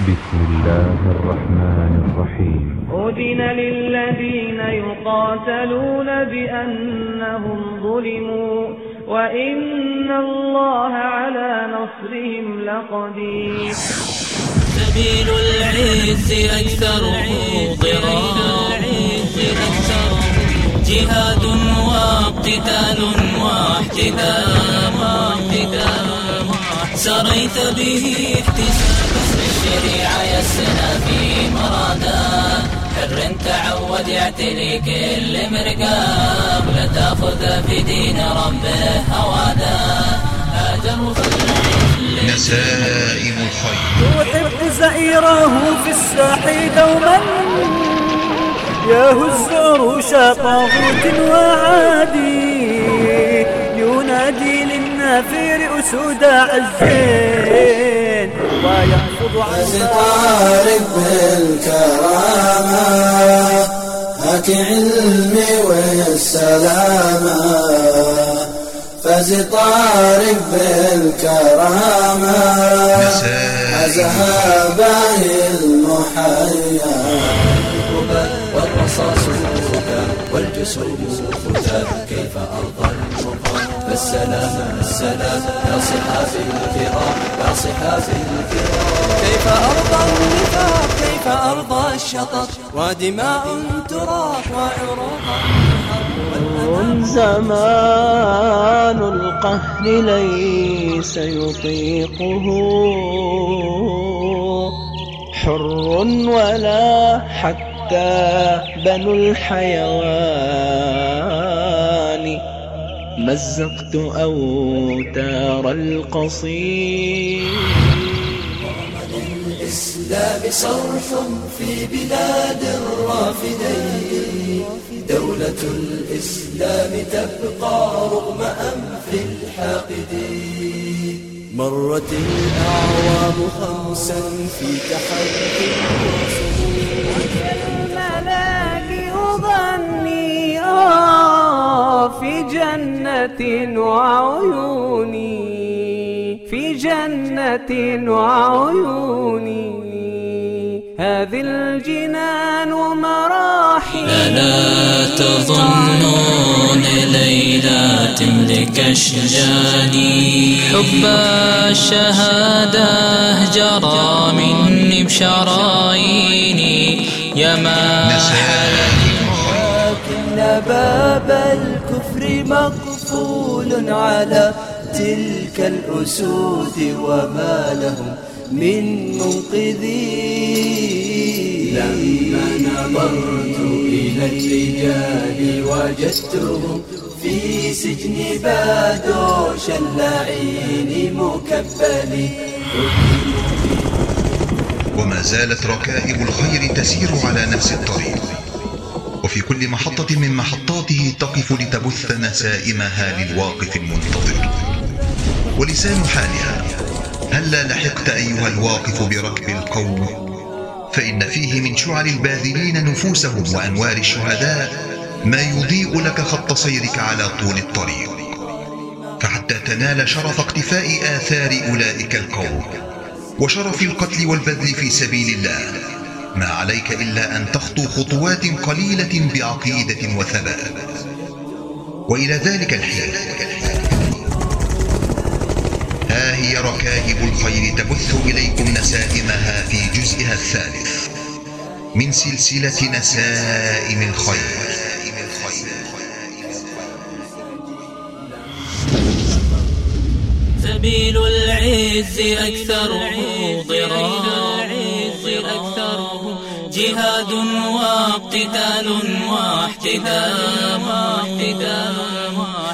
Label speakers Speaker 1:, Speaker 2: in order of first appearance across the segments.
Speaker 1: بسم الله الرحمن الرحيم.
Speaker 2: أذن للذين يقاتلون بأنهم ظلموا وإن الله على نصرهم لقدير.
Speaker 3: سبيل العز أكثره ضرار جهاد واقتتال واحتدام سريت به احتساب الشريعة يسنا في مرادا. حر تعود يعتلي كل مرقاب لا تأخذ في دين ربه هوادا. هاجر
Speaker 4: نسائم الخير.
Speaker 5: تحب زئيره في الساحل دوما. يهز عروش طاغوت وعادي. ينادي للنافر أسود عزين. ويحفظ عن
Speaker 6: طارق بالكرامة هاك علمي والسلامة. فاز طارق بالكرامة عزها باهي المحيا.
Speaker 7: والرصاص والجسوم كيف أرضى؟ فالسلام السلام. يا صحابي الكرام يا صحابي الكرام كيف أرضى النفاق كيف أرضى الشطط ودماء تراق وعروق
Speaker 5: زمان القهر ليس يطيقه. حر ولا حتى بنو الحيوان. مزقت أوتار القصير
Speaker 7: الإسلام صرح في بلاد الرافدين. دولة الإسلام تبقى رغم أنف الحاقدين. مرت الأعوام خمسا في تحدي
Speaker 2: الملاك في جنة وعيوني في جنة وعيوني. هذه الجنان مراحي
Speaker 3: لا تظنون ليلى تملك أشجاني حب الشهادة جرى مني بشراييني. يا ما
Speaker 7: باب الكفر مقفول على تلك الأسود وما لهم من منقذين. لما نظرت إلى الرجال وجدتهم في سجن بادوش اللعين مكبلين
Speaker 4: وما زالت ركائب الخير تسير على نفس الطريق. وفي كل محطة من محطاته تقف لتبث نسائمها للواقف المنتظر. ولسان حالها هلا لحقت أيها الواقف بركب القوم؟ فإن فيه من شعر الباذلين نفوسهم وأنوار الشهداء ما يضيء لك خط سيرك على طول الطريق. فحتى تنال شرف اقتفاء آثار أولئك القوم وشرف القتل والبذل في سبيل الله. ما عليك إلا أن تخطو خطوات قليلة بعقيدة وثبات. وإلى ذلك الحين. ها هي ركائب الخير تبث إليكم نسائمها في جزئها الثالث. من سلسلة نسائم الخير.
Speaker 3: سبيل العز أكثره ضرار جهاد واقتتال واحتدام.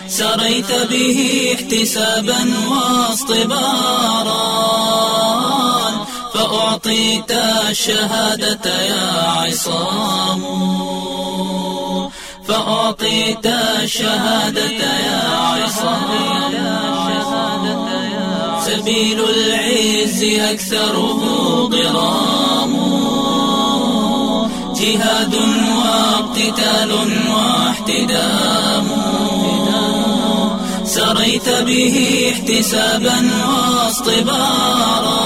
Speaker 3: سريت به احتسابا واصطبارا. فأعطيت الشهادة يا عصام. فأعطيت الشهادة يا عصام. سبيل العز أكثره ضرام. جهاد واقتتال واحتدام. سريت به احتسابا واصطبارا.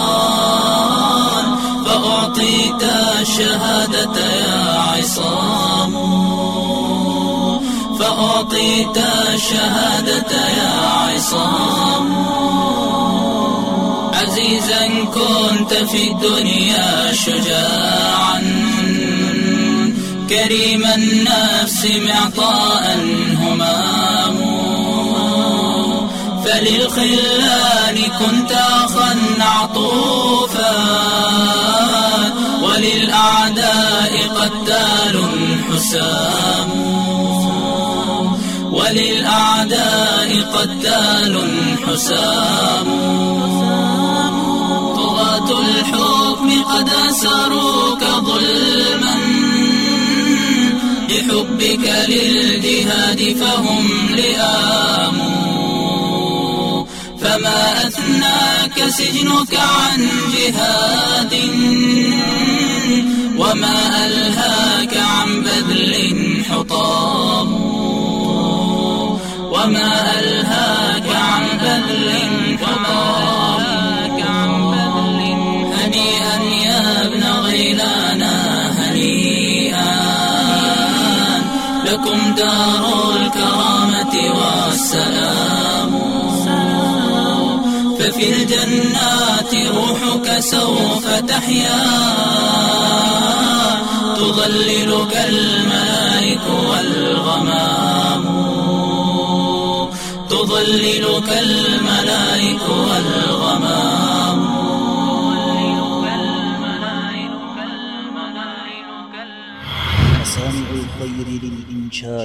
Speaker 3: فأعطيت الشهادة يا عصام. فأعطيت الشهادة يا عصام. عزيزا كنت في الدنيا شجاعا. كريم النفس معطاء همام. فللخلان كنت أخا عطوفا. وللأعداء قتال حسام. وللأعداء قتال حسام. قد أسروك ظلما بحبك للجهاد فهم لئام فما أثناك سجنك عن جهاد وما ألهاك عن بذل حطام. وما ألهاك عن بذل حطام. غيلان هنيئا. لكم دار الكرامة والسلام. ففي الجنات روحك سوف تحيا. تظللك الملائك والغمام. تظللك الملائك والغمام.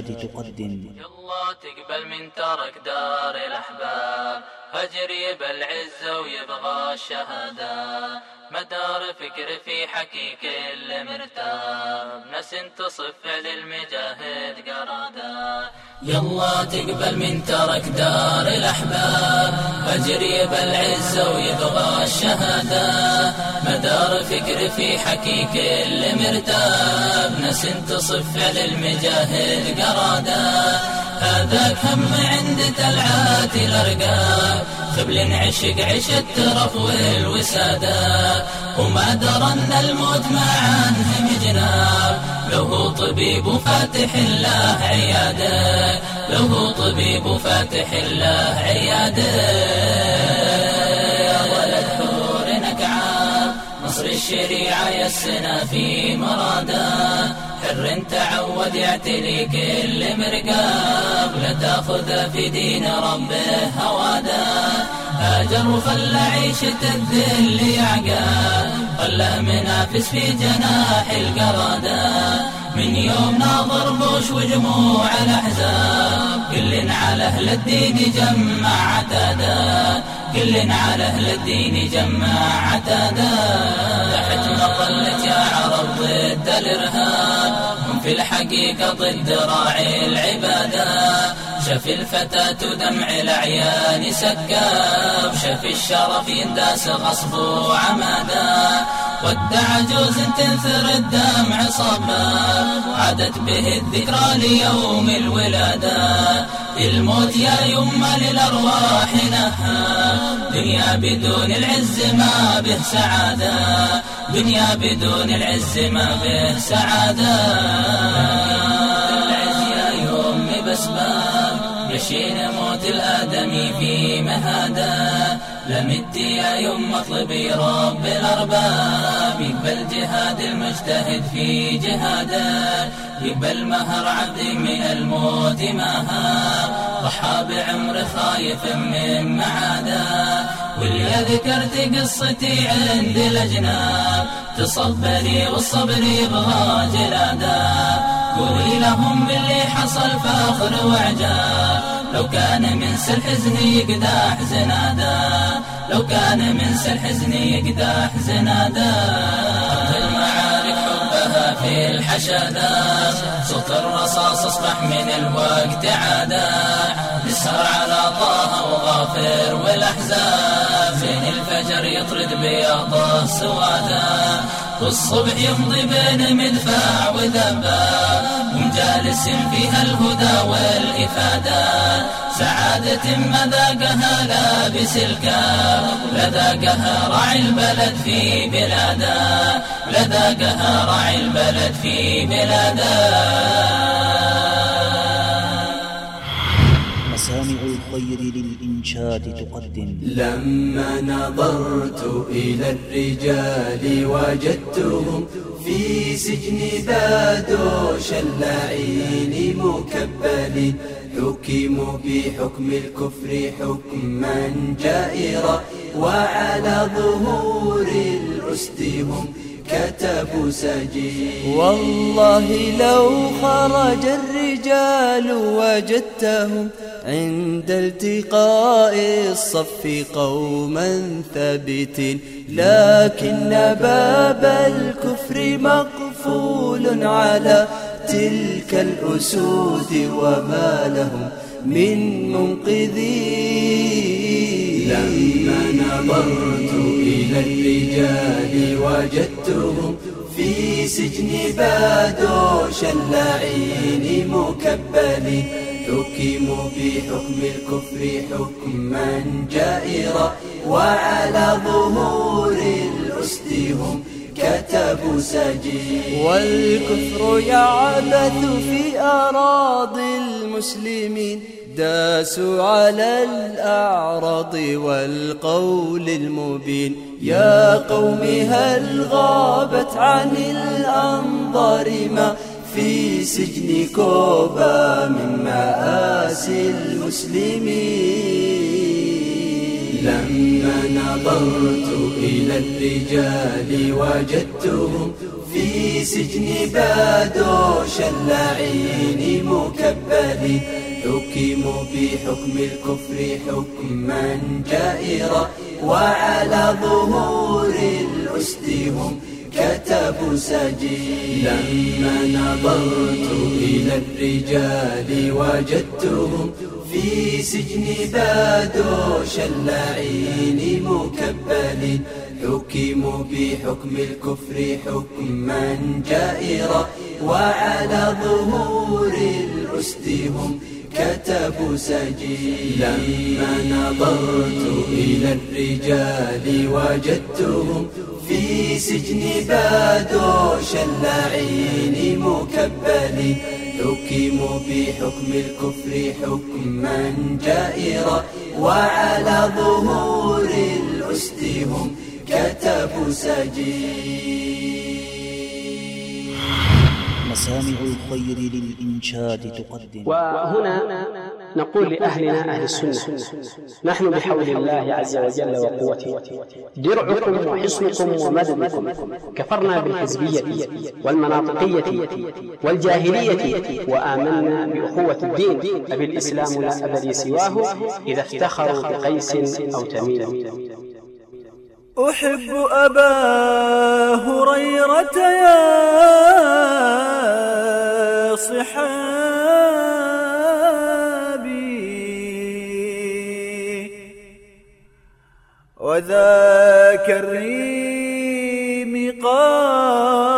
Speaker 8: للإنشاد تقدم.
Speaker 3: الله تقبل من ترك دار الأحباب هجر يبى العزة ويبغى الشهادة. مدار فكر في حكي كل مرتاب ناس تصف للمجاهد قرادا. يلا تقبل من ترك دار الأحباب. هجر يبى العزة ويبغى الشهادة. مدار فكر في حكي كل مرتاب ناس تصف للمجاهد قرادا. هذاك هم عند تلعات الأرقام خبل عشق عش الترف والوسادة وما درى أن الموت ما عنه مجناب لو هو طبيب فاتح الله عياده لو هو طبيب فاتح الله عياده الشريعة يسنا في مرادة. حر تعود يعتلي كل مرقاب لا تأخذ في دين ربه هواده هاجر وخلى عيشة الذل يعقاب خلى منافس في جناح القرادة. من يوم ناظر بوش وجموع الأحزاب. كل على أهل الدين جمع عتادا كل على أهل الدين جمع عتادا تحت مظلة يا عرب ضد الإرهاب هم في الحقيقة ضد راعي العبادة. شف الفتاة دمع الأعيان سكاب شف الشرف ينداس غصب وعمادا ود عجوز تنثر الدمع صباب عادت به الذكرى ليوم الولادة. الموت يا يما للأرواح نهى دنيا بدون العز ما به سعادة. دنيا بدون العز ما به سعادة. العز يا يمي بسباب يشين موت الآدمي في مهاده لمت يا يم اطلبي رب الأرباب. يقبل جهاد المجتهد في جهاده يقبل مهر عبد من الموت مها ضحى بعمر خايف من معاده واللي ذكرت قصتي عند الأجناب. تصبري والصبر يبغى جلاده قولي لهم باللي حصل فاخر وعجاب لو كان من سل حزني يقداح زنادا لو كان من سل حزني يقداح زنادا حبها في صوت الرصاص أصبح من الوقت عادا. نسهر على طه وغافر والأحزاب. زين الفجر يطرد بياض السوادا والصبح يمضي بين مدفع وذباب ومجالس فيها الهدى والإفادة. سعادة ما ذاقها لابس الكاب لذاقها راعي البلد في بلاده لذاقها راعي البلد في بلاده.
Speaker 8: الخير للإنشاد تقدم.
Speaker 7: لما نظرت إلى الرجال وجدتهم في سجن بادوش اللعين مكبلين حكموا بحكم الكفر حكما جائرا وعلى ظهور الأسد هم كتبوا سجين
Speaker 2: والله لو خرج الرجال وجدتهم عند التقاء الصف قوما ثابتين. لكن باب الكفر مقفول على تلك الأسود وما لهم من منقذين.
Speaker 7: لما نظرت إلى الرجال وجدتهم في سجن بادوش اللعين مكبلين. حكموا بحكم الكفر حكما جائرا وعلى ظهور الأسد هم كتبوا سجين
Speaker 2: والكفر يعبث في أراضي المسلمين داسوا على الأعراض والقول المبين. يا قوم هل غابت عن الأنظار ما في سجن كوبا من مآسي المسلمين.
Speaker 7: لما نظرت إلى الرجال وجدتهم في سجن بادوش اللعين مكبلين حكموا بحكم الكفر حكما جائرا وعلى ظهور الأسد هم كتبوا سجين لما نظرت إلى الرجال وجدتهم في سجن بادوش اللعين مكبلين حكموا بحكم الكفر حكما جائرا وعلى ظهور الأسد هم كتبوا سجين لما نظرت إلى الرجال وجدتهم في سجن بادوش اللعين مكبلين حكموا بحكم الكفر حكما جائرا وعلى ظهور الأسد هم كتبوا سجين
Speaker 8: مسامع الخير للإنشاد تقدم.
Speaker 9: وهنا نقول لأهلنا أهل السنة نحن بحول الله عز وجل وقوته. درعكم وحصنكم ومددكم. كفرنا بالحزبية والمناطقية والجاهلية وآمنا بأخوة الدين. أبالإسلام لا أبدي سواه إذا افتخروا بقيس أو تميم.
Speaker 5: أحب أبا هريرة يا صحابي. وذاك الريم قاسم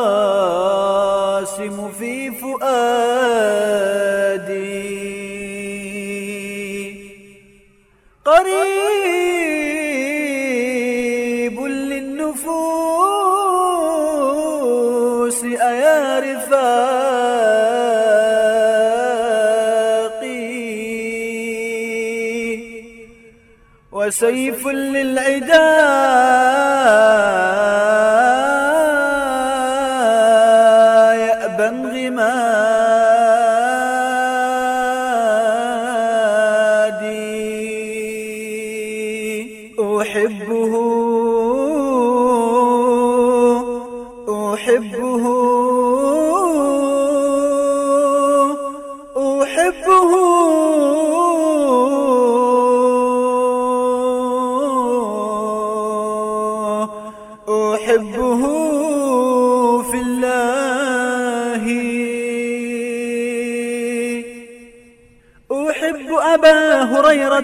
Speaker 5: وسيف للعدا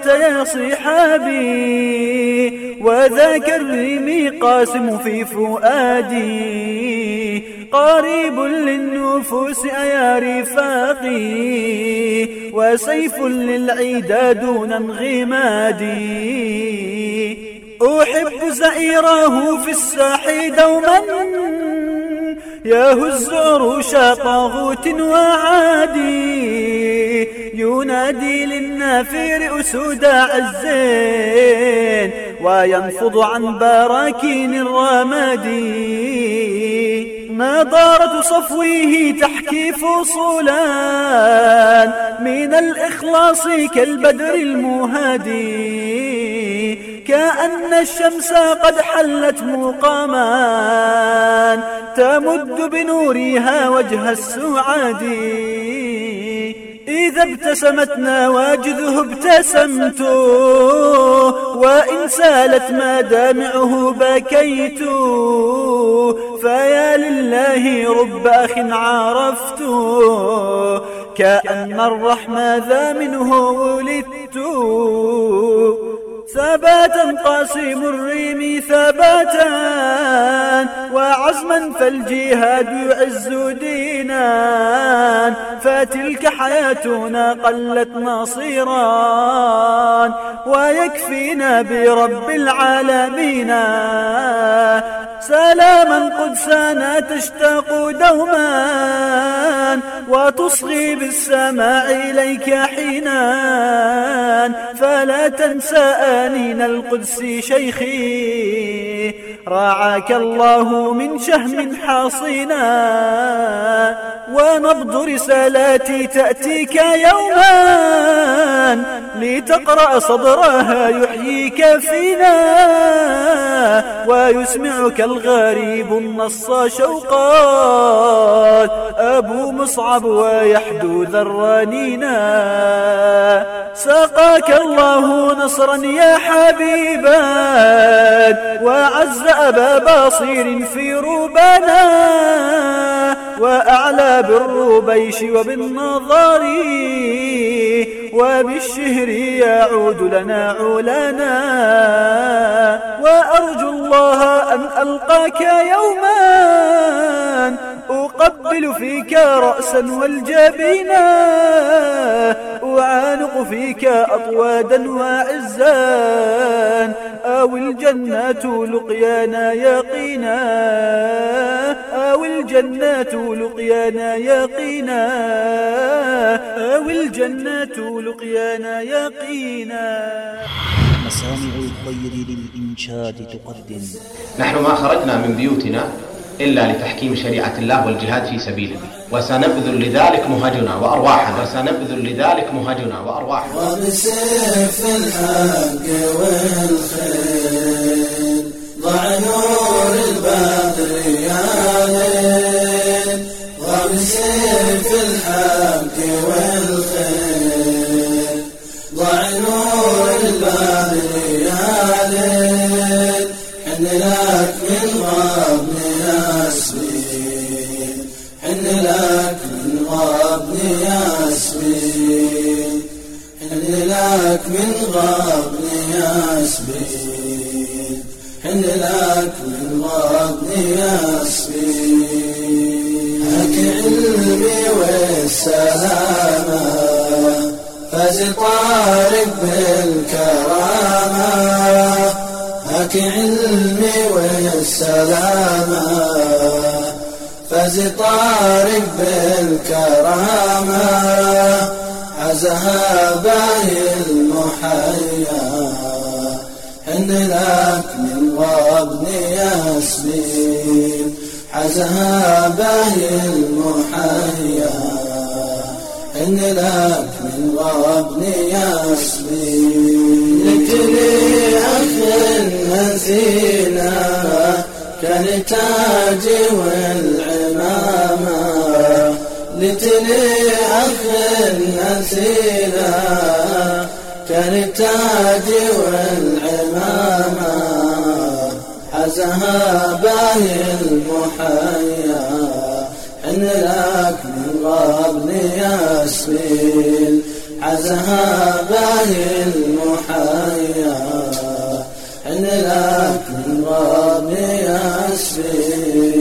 Speaker 5: يا صحابي وذاك الريم قاسم في فؤادي. قريب للنفوس يا رفاقي وسيف للعيدا دون انغمادي أحب زئيره في الساحي دوما يهز عروش طاغوت وعادي. ينادي للنافير أسود عزين وينفض عن براكين الرمادي نضارة صفويه تحكي فصولان من الإخلاص كالبدر المهادي كأن الشمس قد حلت مقاما تمد بنورها وجه السعادي إذا ابتسمت نواجذه ابتسمت وإن سالت مدامعه بكيت فيا لله رب أخ عرفت كأن الرحمة ذا منه ولدت. ثباتا قاسم الريم ثباتا وعزما فالجهاد يعز دينا فتلك حياتنا قلت نصيرا ويكفينا برب العالمين سلاما قدسنا تشتاق دوما وتصغي بالسماع إليك حينا فلا تنسى آنين القدس شيخي رعاك الله من شهم حاصنا ونبض رسالاتي تأتيك يوما لتقرأ صدرها يحييك فينا ويسمعك الغريب النص شوقات أبو مصعب ويحدو ذرانينا سقاك الله نصرا يا حبيبا وعز أبا باصير في ربنا وأعلى بالروبيش وبالنظار وبالشهر يعود لنا علانا وأرجو الله أن ألقاك يوما أقبل فيك رأسا والجبينا أعانق فيك أطوادا وعزا أو الجنات لقيانا يقينا أو الجنات لقيانا يقينا أو الجنات لقيانا يقينا.
Speaker 8: مسامع الخير للإنشاد تقدم.
Speaker 10: نحن ما خرجنا من بيوتنا إلا لتحكيم شريعة الله والجهاد في سبيله. وسنبذل لذلك مهجنا وأرواحنا. وسنبذل لذلك مهجنا وأرواحنا.
Speaker 6: وبسيف الحق والخير ضع نور البدر يا وبسيف الحق والخير لك من غابن ياسمين حن لك من غابن ياسمين هك علمي والسلامة فاز طارق بالكرامة. هك علمي والسلامة فاز طارق بالكرامة. عزها باهي المحيا. حن لك من غابن ياسمين. عزها باهي المحيا. حن لك من غابن ياسمين. لكلي أخ نسينا كان تاجي والعمامة. لتلي أخ نسينا كان والعمامة حزها باهي المحيا حن لك من غابن ياسمين عزها باهي المحيا حن لك من غابي أسفي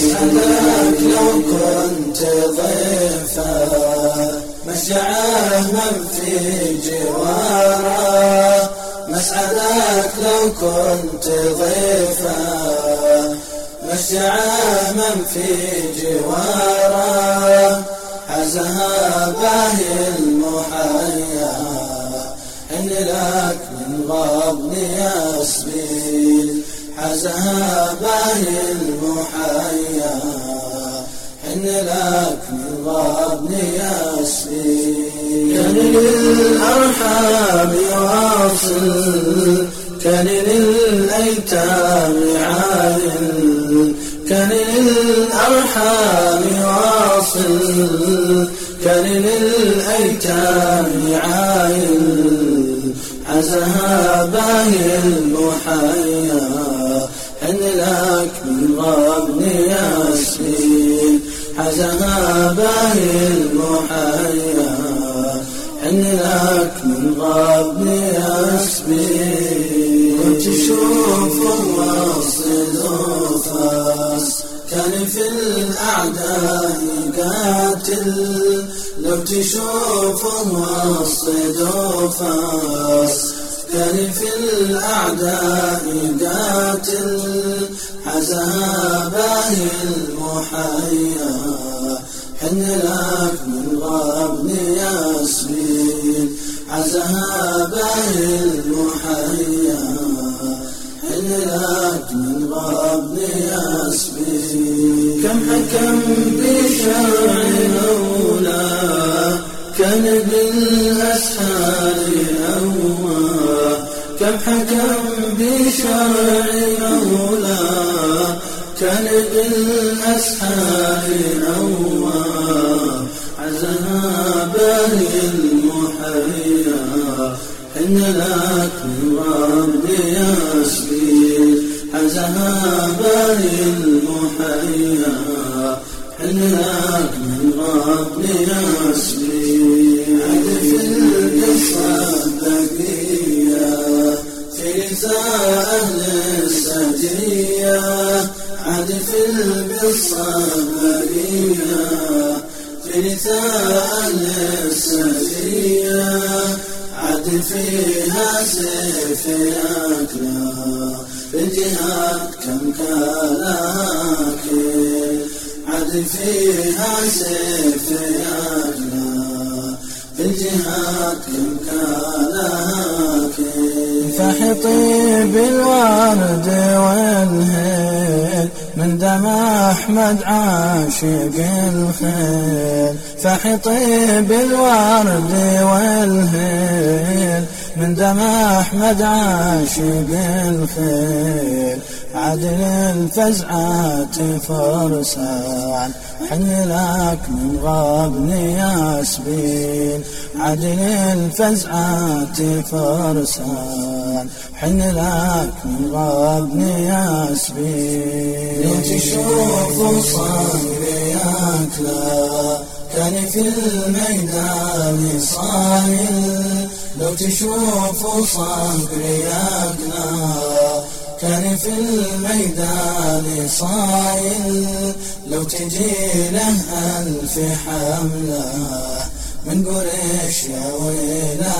Speaker 6: أسألك لو كنت ضيفا مشجعه من في جواره مسعدك لو كنت ضيفا مشجعه من في جواره حزها باهي المحيا إن لك من غضني أسبيل. حزها باهي المحيا. إن لك من غضني أسبيل كان للأرحام واصل كان للأيتام عائل كان للأرحام واصل كان للأيتام عائل عزها باهي المحيا حن لك من غبن ياسمين حزها باهي المحيا حن لك من غبن ياسمين وتشوف الوصل فاس في الأعداء قاتل. لو تشوف الوصل فاس في الأعداء قاتل. حزابه المحيا حن لك من غبن ياسمين. عزابه المحيا حن لك من غبن ياسمين. كم بالأسحار أوى كم حكم بشرع الأولى؟ كان بالأسحار أوى عزها باهي المحيا إن لك من رب يسبيل عزها باهي المحيا إن لك من رب يسبيل عدف القصة بقية في أهل السجية عدف القصة بقية في أهل السجية عد فيها سيف أكلا بالجهاد كم كلاكل عد فيها سيف أكلا بالجهاد كم كلاكل فحطي بالورد والهيل. من دم أحمد عاشق الخيل. فحطي بالورد والهيل. من دم أحمد عاشق الخيل عدل الفزعات فرسان. حن لك من غابن ياسبين عدل الفزعات فرسان. حن لك من غابن ياسبين. لو تشوف صبري أكلا كان في الميدان صايل لو تشوف صبري أكلا كان في الميدان صايل لو تجي له ألف حملة من قريش يا ويلا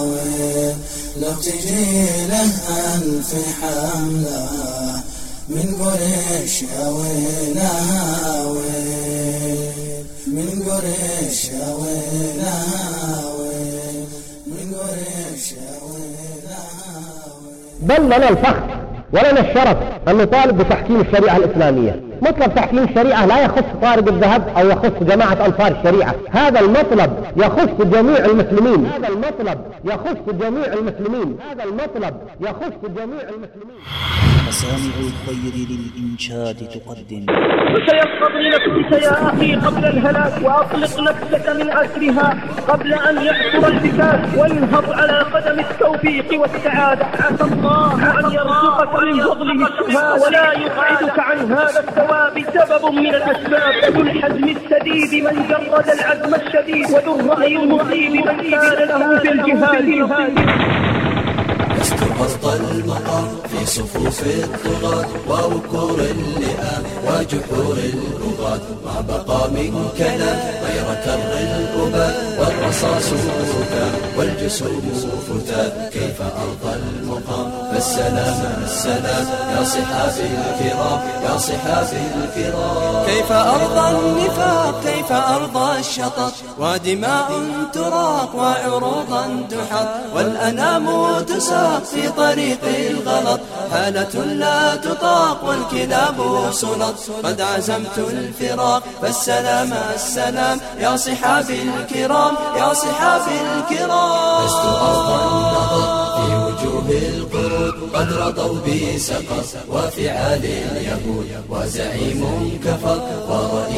Speaker 6: ويل لو تجي له ألف حملة من قريش يا ويلا ويل من قريش يا ويلا
Speaker 11: بل لنا الفخر ولنا الشرف أن نطالب بتحكيم الشريعة الإسلامية. مطلب تحكيم الشريعة لا يخص طارق الذهب أو يخص جماعة أنصار الشريعة. هذا المطلب يخص جميع المسلمين. هذا المطلب يخص جميع المسلمين. هذا المطلب يخص جميع المسلمين.
Speaker 8: مسامع الخير للإنشاد تقدم.
Speaker 12: فسيصطدم نفسك يا أخي قبل الهلاك وأطلق نفسك من أسرها قبل أن يحصر الفكاك وانهض على قدم التوفيق والسعادة. عسى الله أن يرزقك من فضله الشفاء ولا يبعدك عن هذا الثواب سبب من الأسباب ذو الحزم السديد من جرد العزم الشديد وذو الرأي المصيب من كان له في الجهاد.
Speaker 7: لست أرض المقام في صفوف الطغاة ووكور اللئام وجحور البغاة ما بقى من كلام غير كر الأباد والرصاص ركام والجسوم فتات كيف أرضى المقام؟ فالسلام السلام. يا صحابي الكرام يا صحابي الكرام
Speaker 2: كيف أرضى النفاق كيف أرضى الشطط. ودماء تراق وعروضا تحط. والأنام تساق في طريق الغلط. حالة لا تطاق والكلاب سلط. قد عزمت الفراق فالسلام السلام. يا صحابي الكرام يا صحابي الكرام
Speaker 7: لست أرضى النظر في وجوه القرود قد رضوا بسقط وفعال اليهود وزعيم كفر ورئيس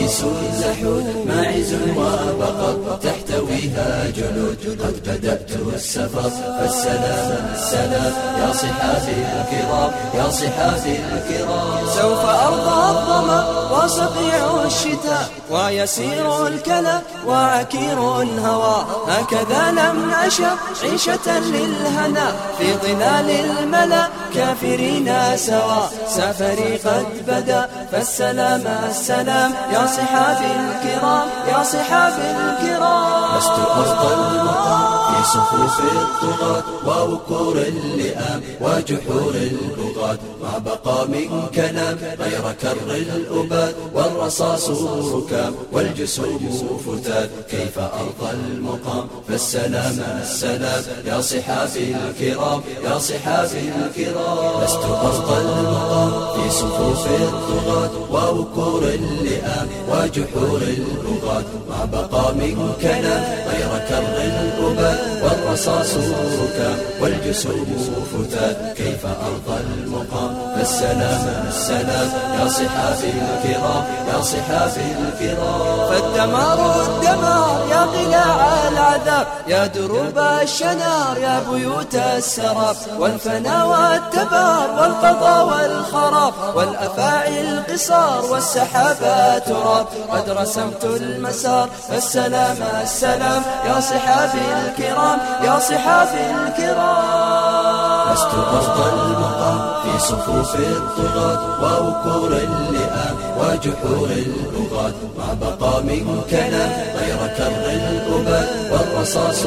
Speaker 7: زحود ماعز وبقر تحتويها جنود قد بدأت السفر. فالسلام السلام. يا صحابي الكرام يا صحابي الكرام.
Speaker 2: سوف أرضى الظمأ وصقيع الشتاء ويسير الكلى وعكير الهوى. هكذا لم نشأ عيشة للهنا في ظلال الملا. كافرين سوا. سفري قد بدا. فالسلام السلام. يا صحابي الكرام يا صحابي الكرام.
Speaker 7: لست أرضى المقام. صفوف الطغاة ووكور اللئام وجحور البغاة ما بقى من كلام غير كر الأباد والرصاص ركام والجسوم فتات كيف أرضى المقام فالسلام السلام يا صحابي الكرام يا صحابي الكرام لست أرضى المقام في صفوف الطغاة ووكور اللئام وجحور البغاة ما بقى من كلام غير كر الأباد والرصاص ركام والجسوم فتات. كيف أرضى المقام؟ فالسلام السلام يا صحابي الكرام يا صحابي الكرام
Speaker 2: فالدمار الدمار يا قلاع العذاب يا دروب الشنار يا بيوت السراب. والفنا والتبار والقضاء والخراب. والأفاعي القصار والسحابات تراب. قد رسمت المسار فالسلام السلام. يا صحابي الكرام. يا صحابي الكرام.
Speaker 7: لست أرضى المقام في صفوف الطغاة ووكور اللئام وجحور البغاة. ما بقى من كلام غير كر الأباد والرصاص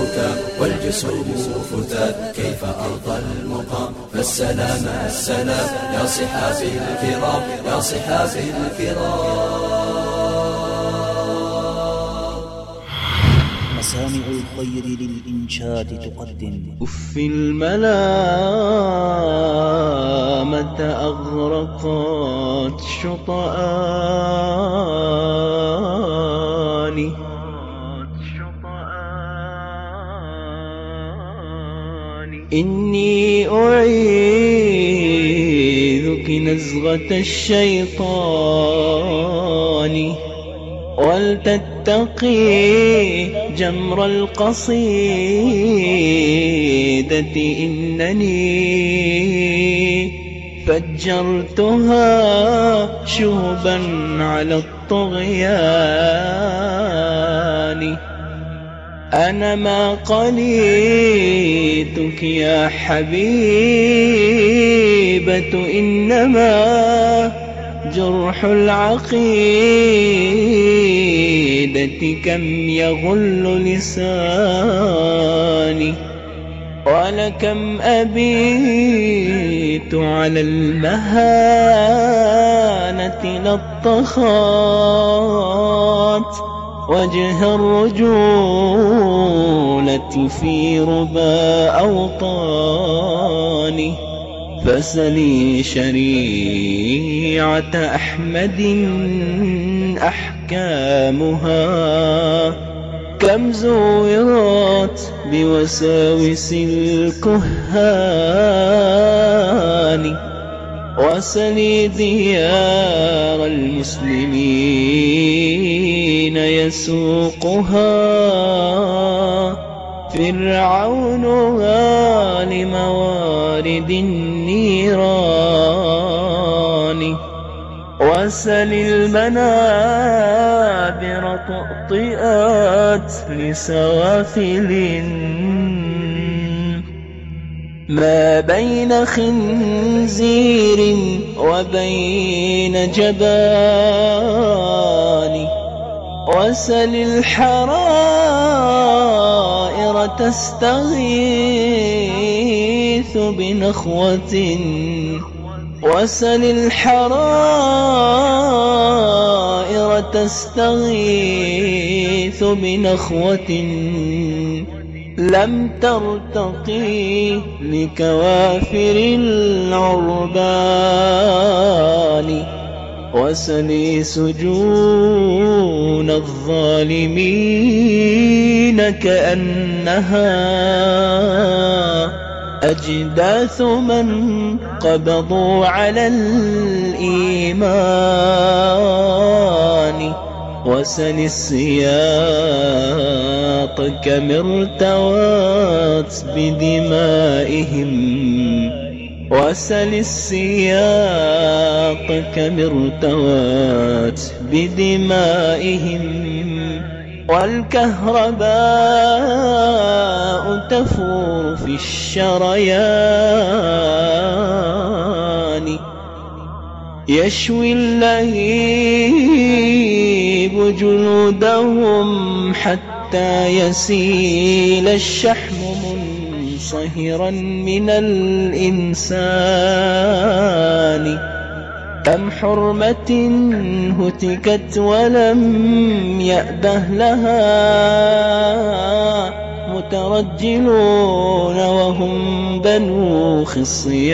Speaker 7: ركام والجسوم فتات كيف أرضى المقام؟ فالسلام السلام. يا صحابي الكرام يا صحابي الكرام.
Speaker 8: مسامع الخير للإنشاد تقدم.
Speaker 13: أف الملامة أغرقت شطآني. إني أعيذك نزغة الشيطان. ولتتقي جمر القصيدة إنني فجرتها شوبا على الطغيان. أنا ما قليتك يا حبيبة إنما جرح العقيدة كم يغل لساني ولكم أبيت على المهانة لطخات وجه الرجولة في ربا أوطاني فسلي شريعة أحمد أحكامها. كم زورت بوساوس الكهان وسلي ديار المسلمين يسوقها. فرعون غال موارد النيران وسل المنابر طؤطئات لسوافل. ما بين خنزير وبين جبان. وسل الحرائر تستغيث بنخوة وسل الحرائر تستغيث بنخوة لم ترتقي لكوافر العربان وسلي سجون الظالمين كأنها أجداث من قبضوا على الإيمان وسل السياط كم ارتوت بدمائهم وسل السياط كم ارتوت بدمائهم والكهرباء تفور في الشريان. يشوي اللهيب جلودهم حتى يسيل الشحم منصهرا من الإنسان. كم حرمة هتكت ولم يأبه لها مترجلون وهم بنو خصيان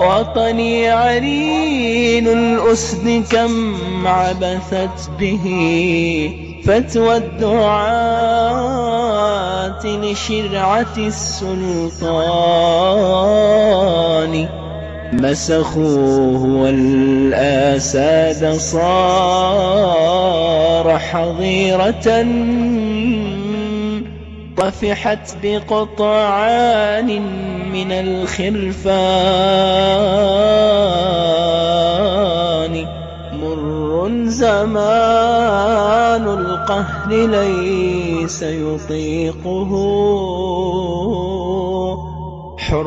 Speaker 13: وطني عرين الأسد كم عبثت به فتوى الدعاة لشرعة السلطان مسخوه والآساد صار حظيرة طفحت بقطعان من الخرفان. مر زمان القهر ليس يطيقه. حر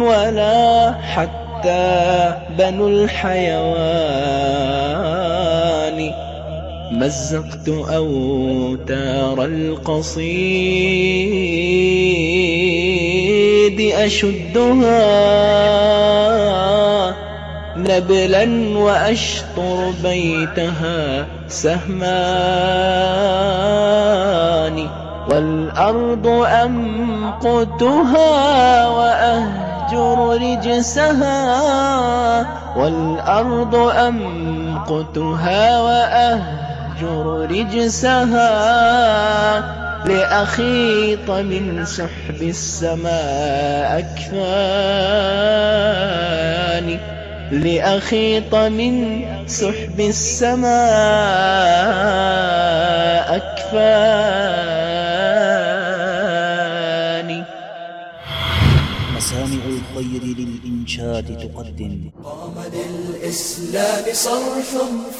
Speaker 13: ولا حتى بنو الحيوان. مزقت أوتار القصيد أشدها نبلا وأشطر بيتها سهمان. والأرض أمقتها وأهجر رجسها والأرض أمقتها وأهجر رجسها لأخيط من سحب السماء أكفاني لأخيط من سحب السماء أكفاني
Speaker 8: الخير للإنشاد تقدم.
Speaker 7: قام للإسلام صرح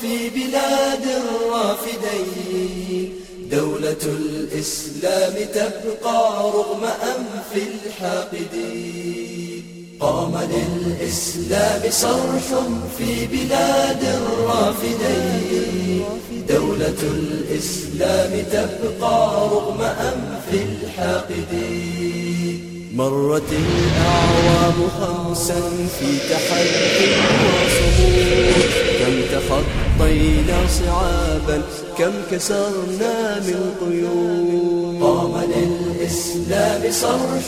Speaker 7: في بلاد الرافدين. دولة الإسلام تبقى رغم أنف الحاقدين. قام للإسلام صرح في بلاد الرافدين. دولة الإسلام تبقى رغم أنف الحاقدين. مرت الأعوام خمسا في تحدي وصمود. كم تخطينا صعابا كم كسرنا من قيود. قام للإسلام صرح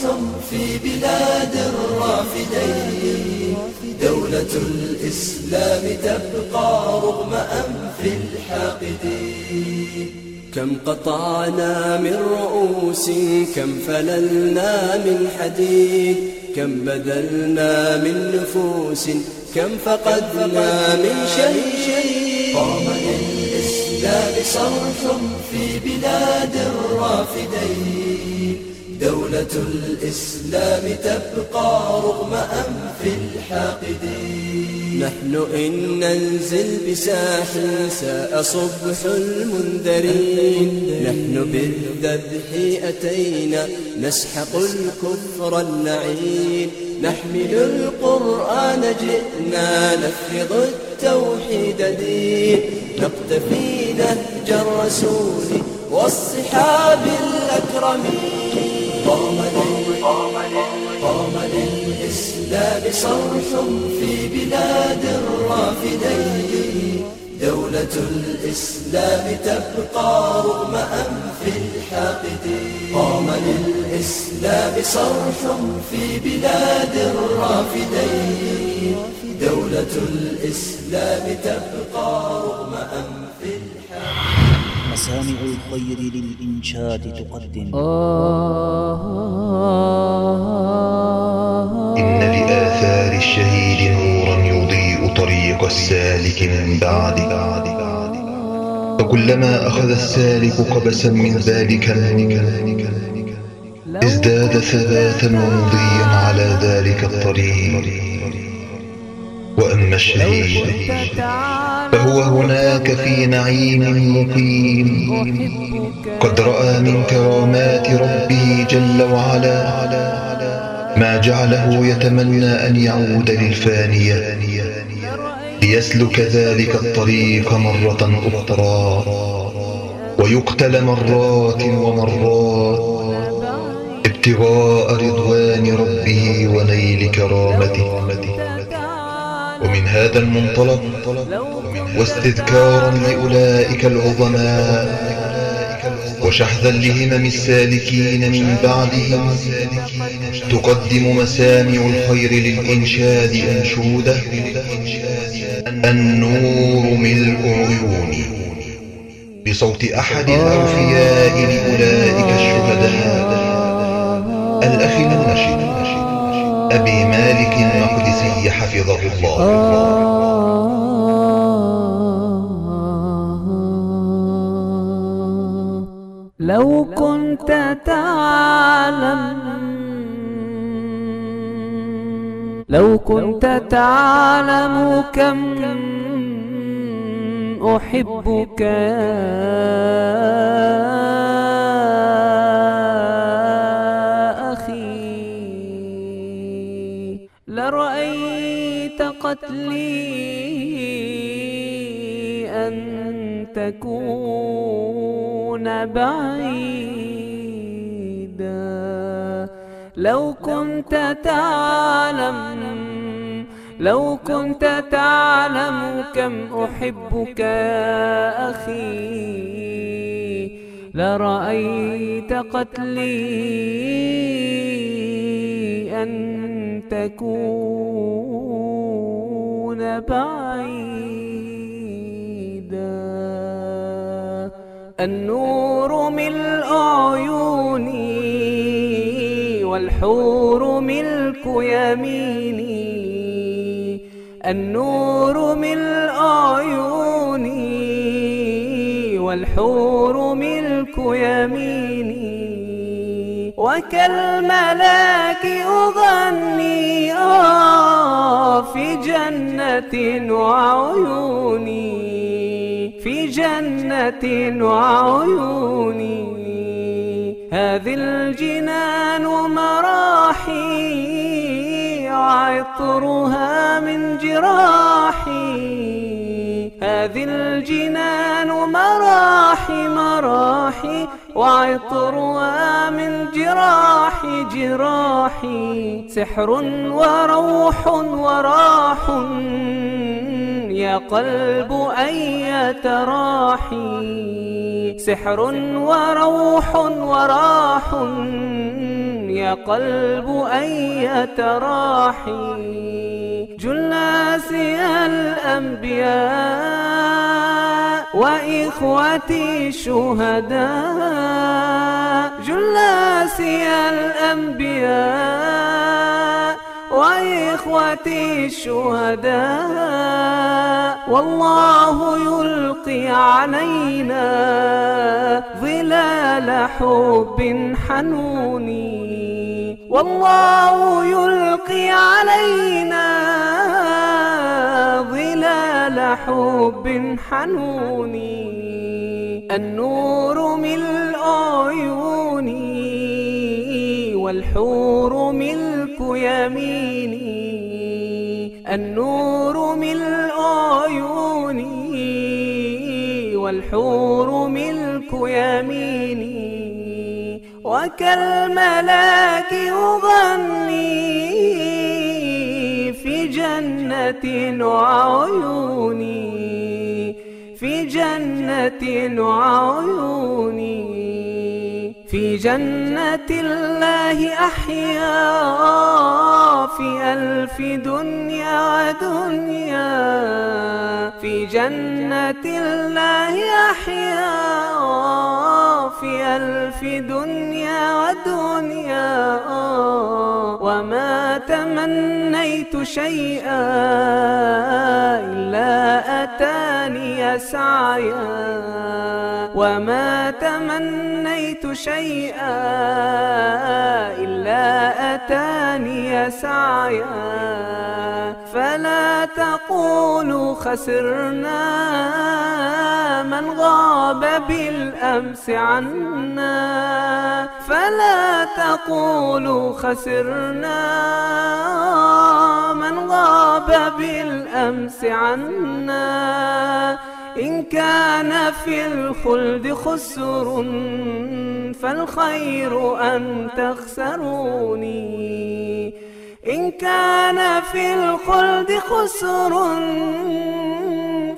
Speaker 7: في بلاد الرافدين. دولة الإسلام تبقى رغم أنف الحاقدين. كم قطعنا من رؤوس كم فللنا من حديد كم بذلنا من نفوس كم فقدنا من شيء. قام للإسلام صرح في بلاد الرافدين. دولة الإسلام تبقى رغم أنف الحاقدين. نحن إن ننزل بساحل ساء صبح المنذرين. نحن بالذبح أتينا نسحق الكفر اللعين نحمل القرآن جئنا نفرض التوحيد دين. نقتفي نهج الرسول والصحاب الأكرمين. قام قام للإسلام صرح في بلاد الرافدين دولة الإسلام تبقى رغم أنف الحاقدين قام للإسلام صرح في بلاد الرافدين دولة الإسلام تبقى رغم أنف
Speaker 8: مسامع الخير للإنشاد تقدم.
Speaker 4: إن لآثار الشهيد نورا يضيء طريق السالك من بعده فكلما أخذ السالك قبسا من ذلك ازداد ثباتا ومضيا على ذلك الطريق. وأما الشهيد فهو هناك في نعيم مقيم. قد رأى من كرامات ربه جل وعلا. ما جعله يتمنى أن يعود للفانية. ليسلك ذلك الطريق مرة أخرى. ويقتل مرات ومرات. ابتغاء رضوان ربه ونيل كرامته. ومن هذا المنطلق واستذكارا لأولئك العظماء وشحذا لهمم السالكين من بعدهم تقدم مسامع الخير للإنشاد أنشوده النور ملء عيوني بصوت أحد الأوفياء لأولئك الشهداء الأخ الناشد أبي مالك المقدسي حفظه الله.
Speaker 14: لو كنت تعلم. لو كنت تعلم كم أحبك. يا أخي لرأيت قتلي أن تكون بعيدا لو كنت تعلم لو كنت تعلم كم أحبك يا أخي لرأيت قتلي أن تكون بعيدا النور ملء عيوني والحور ملك يميني النور ملء عيوني والحور ملك يميني وكالملاك أغني آه في جنة وعيوني جنة وعيوني هذه الجنان مراحي عطرها من جراحي. هذه الجنان مراحي مراحي وعطرها من جراحي جراحي. سحر وروح وراح. يا قلب أي تراحي سحر وروح وراح يا قلب أي تراحي جلاسي الأنبياء وإخوتي الشهداء جلاسي الأنبياء وإخوتي الشهداء والله يلقي علينا ظلال حب حنوني والله يلقي علينا حب حنوني النور ملء عيوني والحور ملك يميني النور ملء عيوني والحور ملك يميني. وكالملاك أغني في جنة وعيوني في جنة وعيوني في جنة الله أحيا في ألف دنيا ودنيا في جنة الله أحيا في ألف دنيا ودنيا وما تمنيت شيئا إلا أتاني سعيا وما تمنيت شيئا إلا أتاني سعيا فلا تقولوا خسرنا. من غاب بالأمس عنا. فلا تقولوا خسرنا. من غاب بالأمس عنا. إن كان في الخلد خسر فالخير أن تخسروني. إن كان في الخلد خسر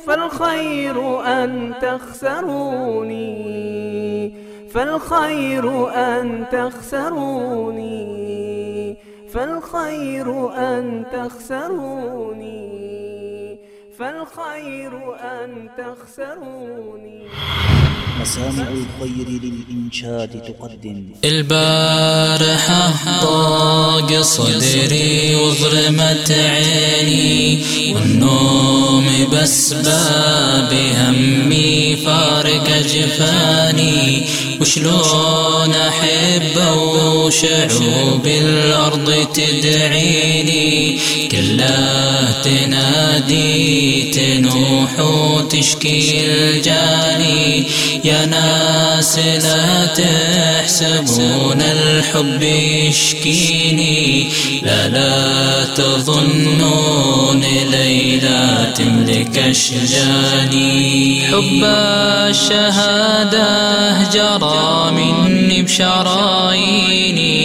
Speaker 14: فالخير أن تخسروني. فالخير أن تخسروني. فالخير أن تخسروني. فالخير أن تخسروني.
Speaker 8: مسامع الخير للإنشاد تقدم.
Speaker 3: البارحة ضاق صدري وظلمت عيني والنوم بس باب همي فارق جفاني. وشلون أحب وشعوب الأرض تدعيني. كلها تنادي تنوح وتشكي الجاني. يا ناس لا تحسبون الحب يشكيني. لا لا تظنون ليلى تملك أشجاني حب الشهادة جرى مني بشراييني.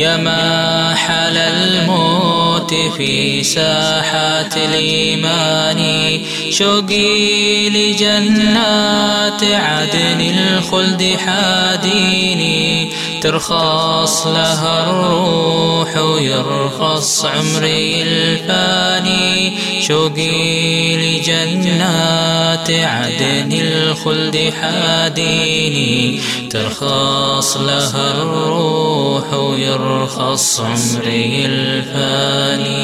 Speaker 3: يا ما حل الموت في ساحات الإيمان شوقي لجنات عدن الخلد حاديني. ترخص لها الروح ويرخص عمري الفاني. شوقي لجنات عدن الخلد حاديني. ترخص لها الروح ويرخص عمري الفاني.